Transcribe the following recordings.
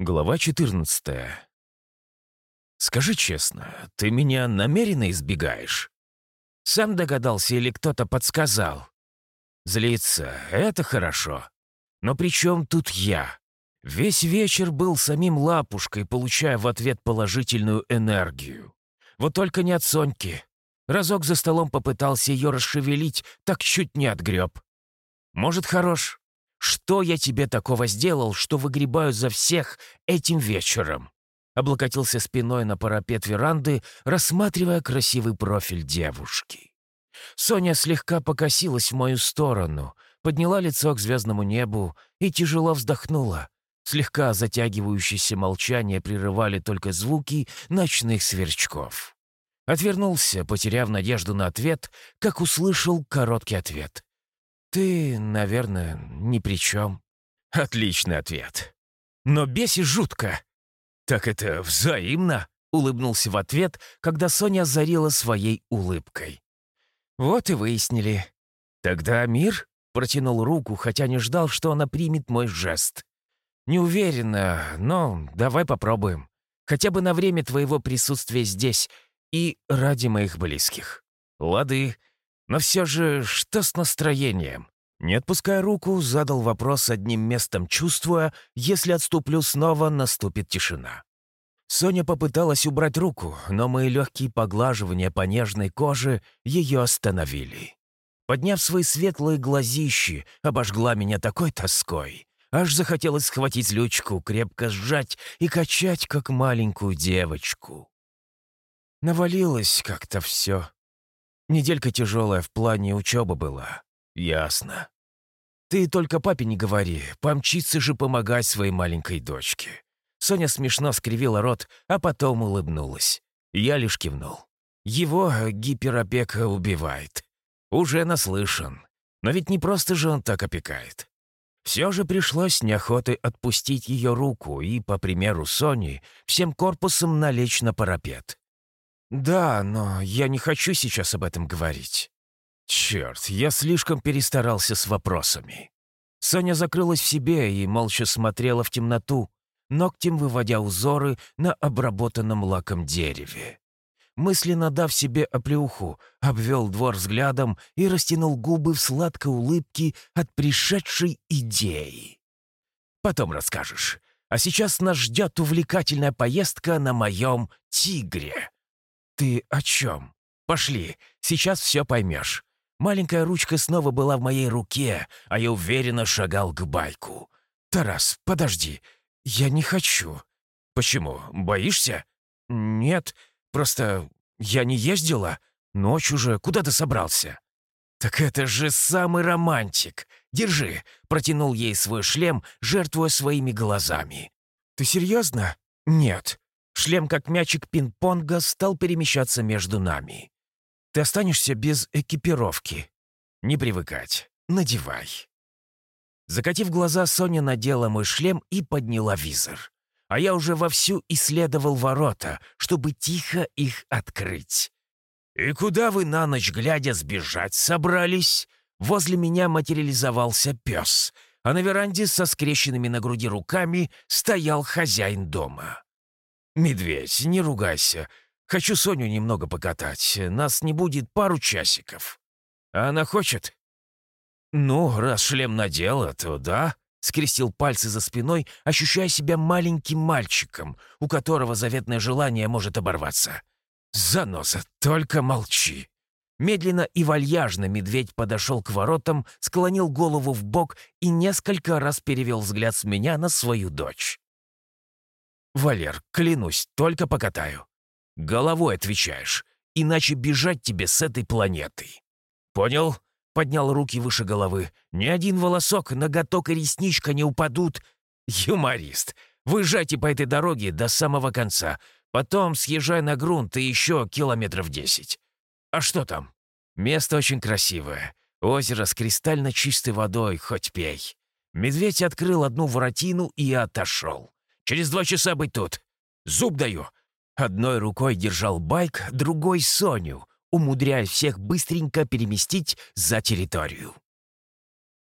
Глава 14. «Скажи честно, ты меня намеренно избегаешь?» «Сам догадался или кто-то подсказал?» «Злиться — это хорошо. Но при чем тут я? Весь вечер был самим лапушкой, получая в ответ положительную энергию. Вот только не от Соньки. Разок за столом попытался ее расшевелить, так чуть не отгреб. Может, хорош, что я тебе такого сделал, что выгребаю за всех этим вечером?» Облокотился спиной на парапет веранды, рассматривая красивый профиль девушки. Соня слегка покосилась в мою сторону, подняла лицо к звездному небу и тяжело вздохнула. Слегка затягивающееся молчание прерывали только звуки ночных сверчков. Отвернулся, потеряв надежду на ответ, как услышал короткий ответ. «Ты, наверное, ни при чем». Отличный ответ. Но бесишь жутко. Так это взаимно, улыбнулся в ответ, когда Соня озарила своей улыбкой. Вот и выяснили. Тогда мир протянул руку, хотя не ждал, что она примет мой жест. Не уверена, но давай попробуем. Хотя бы на время твоего присутствия здесь и ради моих близких. Лады, но все же, что с настроением? Не отпуская руку, задал вопрос одним местом, чувствуя, если отступлю снова, наступит тишина. Соня попыталась убрать руку, но мои легкие поглаживания по нежной коже ее остановили. Подняв свои светлые глазищи, обожгла меня такой тоской. Аж захотелось схватить лючку, крепко сжать и качать, как маленькую девочку. Навалилось как-то все. Неделька тяжелая в плане учебы была. Ясно. Ты только папе не говори, помчится же помогать своей маленькой дочке. Соня смешно скривила рот, а потом улыбнулась. Я лишь кивнул. Его гиперопека убивает. Уже наслышан. Но ведь не просто же он так опекает. Все же пришлось неохотой отпустить ее руку и, по примеру Сони, всем корпусом налечь на парапет. «Да, но я не хочу сейчас об этом говорить». «Черт, я слишком перестарался с вопросами». Соня закрылась в себе и молча смотрела в темноту, ногтем выводя узоры на обработанном лаком дереве. Мысленно дав себе оплеуху, обвел двор взглядом и растянул губы в сладкой улыбке от пришедшей идеи. «Потом расскажешь. А сейчас нас ждет увлекательная поездка на моем «Тигре». «Ты о чем? Пошли, сейчас все поймешь». Маленькая ручка снова была в моей руке, а я уверенно шагал к байку. «Тарас, подожди, я не хочу». «Почему? Боишься?» «Нет, просто я не ездила. Ночь уже, куда ты собрался?» «Так это же самый романтик! Держи!» — протянул ей свой шлем, жертвуя своими глазами. «Ты серьезно?» «Нет. Шлем, как мячик пинг-понга, стал перемещаться между нами. «Ты останешься без экипировки. Не привыкать. Надевай». Закатив глаза, Соня надела мой шлем и подняла визор. А я уже вовсю исследовал ворота, чтобы тихо их открыть. «И куда вы на ночь глядя сбежать собрались?» Возле меня материализовался пес, а на веранде со скрещенными на груди руками стоял хозяин дома. «Медведь, не ругайся. Хочу Соню немного покатать. Нас не будет пару часиков. А она хочет?» «Ну, раз шлем надела, то да», — скрестил пальцы за спиной, ощущая себя маленьким мальчиком, у которого заветное желание может оборваться. «Заноза, только молчи!» Медленно и вальяжно медведь подошел к воротам, склонил голову в бок и несколько раз перевел взгляд с меня на свою дочь. «Валер, клянусь, только покатаю. Головой отвечаешь, иначе бежать тебе с этой планеты». «Понял?» — поднял руки выше головы. «Ни один волосок, ноготок и ресничка не упадут. Юморист, выезжайте по этой дороге до самого конца, потом съезжай на грунт и еще километров десять. А что там? Место очень красивое. Озеро с кристально чистой водой, хоть пей». Медведь открыл одну воротину и отошел. Через два часа быть тут. Зуб даю». Одной рукой держал байк, другой — Соню, умудряясь всех быстренько переместить за территорию.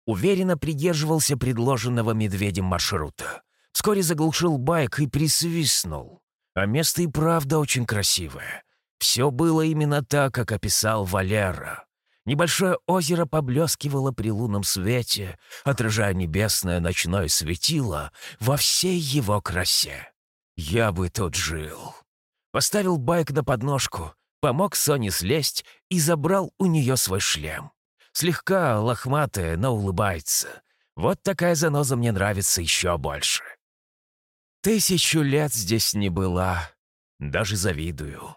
Уверенно придерживался предложенного медведем маршрута. Вскоре заглушил байк и присвистнул. А место и правда очень красивое. Все было именно так, как описал Валера. Небольшое озеро поблескивало при лунном свете, отражая небесное ночное светило во всей его красе. Я бы тут жил. Поставил байк на подножку, помог Соне слезть и забрал у нее свой шлем. Слегка лохматая, но улыбается. Вот такая заноза мне нравится еще больше. Тысячу лет здесь не была. Даже завидую.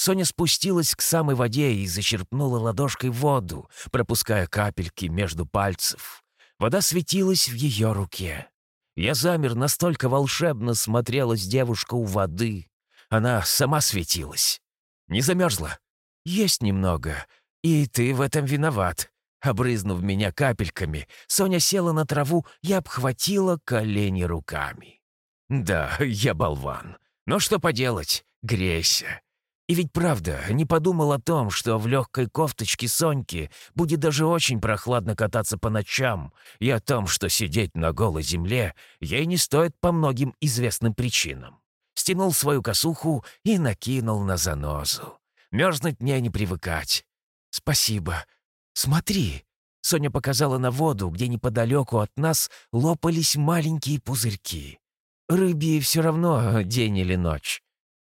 Соня спустилась к самой воде и зачерпнула ладошкой воду, пропуская капельки между пальцев. Вода светилась в ее руке. Я замер, настолько волшебно смотрелась девушка у воды. Она сама светилась. Не замерзла? Есть немного. И ты в этом виноват. Обрызнув меня капельками, Соня села на траву и обхватила колени руками. Да, я болван. Но что поделать, грейся. И ведь правда, не подумал о том, что в легкой кофточке Соньки будет даже очень прохладно кататься по ночам, и о том, что сидеть на голой земле ей не стоит по многим известным причинам. Стянул свою косуху и накинул на занозу. Мерзнуть мне не привыкать. «Спасибо. Смотри!» Соня показала на воду, где неподалеку от нас лопались маленькие пузырьки. Рыбьи все равно день или ночь.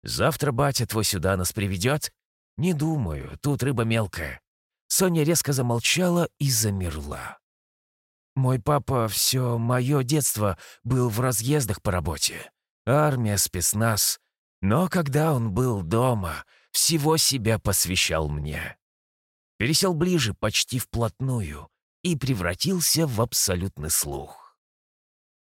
Завтра батя твой сюда нас приведет? Не думаю, тут рыба мелкая». Соня резко замолчала и замерла. «Мой папа все мое детство был в разъездах по работе. Армия, спецназ. Но когда он был дома, всего себя посвящал мне. Пересел ближе, почти вплотную, и превратился в абсолютный слух.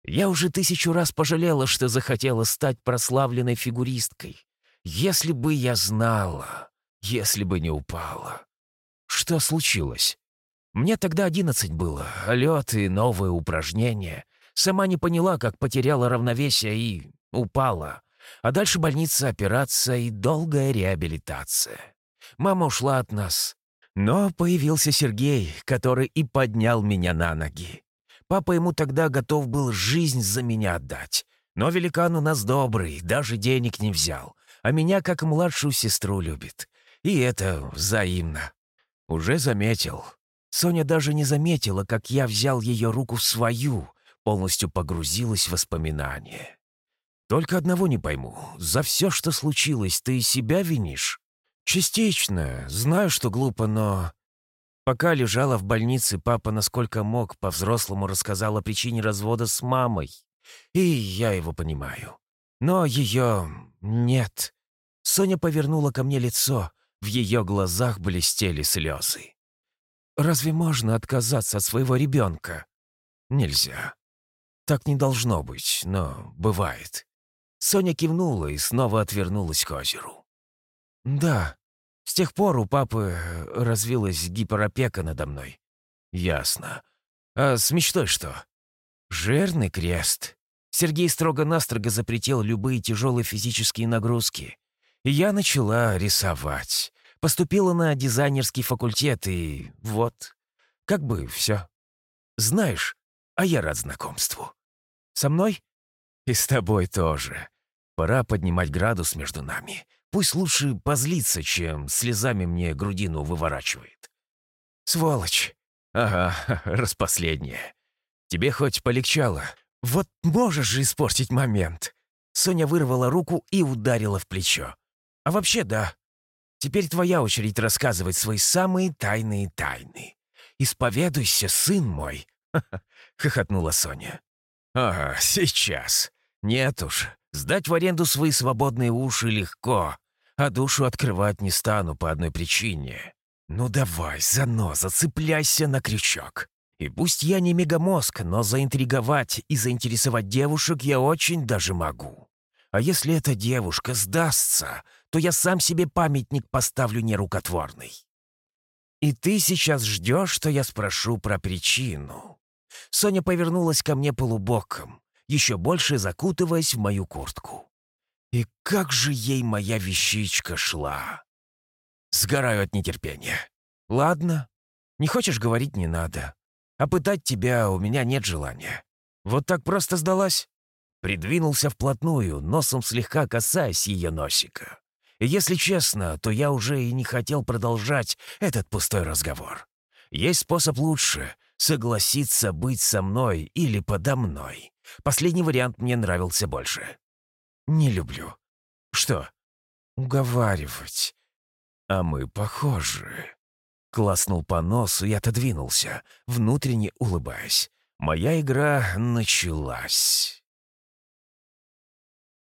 Я уже тысячу раз пожалела, что захотела стать прославленной фигуристкой. Если бы я знала, если бы не упала. Что случилось? Мне тогда одиннадцать было, лед и новые упражнения. Сама не поняла, как потеряла равновесие и упала. А дальше больница, операция и долгая реабилитация. Мама ушла от нас. Но появился Сергей, который и поднял меня на ноги. Папа ему тогда готов был жизнь за меня отдать. Но великан у нас добрый, даже денег не взял. А меня как младшую сестру любит. И это взаимно. Уже заметил. Соня даже не заметила, как я взял ее руку в свою, полностью погрузилась в воспоминания. Только одного не пойму. За все, что случилось, ты себя винишь? Частично. Знаю, что глупо, но... Пока лежала в больнице, папа, насколько мог, по-взрослому рассказал о причине развода с мамой. И я его понимаю. Но ее нет. Соня повернула ко мне лицо. В ее глазах блестели слезы. «Разве можно отказаться от своего ребенка?» «Нельзя. Так не должно быть, но бывает». Соня кивнула и снова отвернулась к озеру. «Да, с тех пор у папы э, развилась гиперопека надо мной. Ясно. А с мечтой что? Жирный крест. Сергей строго-настрого запретил любые тяжелые физические нагрузки. Я начала рисовать. Поступила на дизайнерский факультет, и вот, как бы все. Знаешь, а я рад знакомству. Со мной? И с тобой тоже. Пора поднимать градус между нами. Пусть лучше позлится, чем слезами мне грудину выворачивает. Сволочь. Ага, распоследняя. Тебе хоть полегчало. Вот можешь же испортить момент. Соня вырвала руку и ударила в плечо. А вообще да. Теперь твоя очередь рассказывать свои самые тайные тайны. Исповедуйся, сын мой. хохотнула Соня. Ага, сейчас. Нет уж, сдать в аренду свои свободные уши легко а душу открывать не стану по одной причине. Ну давай, заноза, цепляйся на крючок. И пусть я не мегамозг, но заинтриговать и заинтересовать девушек я очень даже могу. А если эта девушка сдастся, то я сам себе памятник поставлю нерукотворный. И ты сейчас ждешь, что я спрошу про причину. Соня повернулась ко мне полубоком, еще больше закутываясь в мою куртку. И как же ей моя вещичка шла! Сгораю от нетерпения. Ладно, не хочешь говорить, не надо. А пытать тебя у меня нет желания. Вот так просто сдалась? придвинулся вплотную, носом слегка касаясь ее носика. Если честно, то я уже и не хотел продолжать этот пустой разговор. Есть способ лучше — согласиться быть со мной или подо мной. Последний вариант мне нравился больше. Не люблю. Что? Уговаривать. А мы похожи. Класнул по носу и отодвинулся, внутренне улыбаясь. Моя игра началась.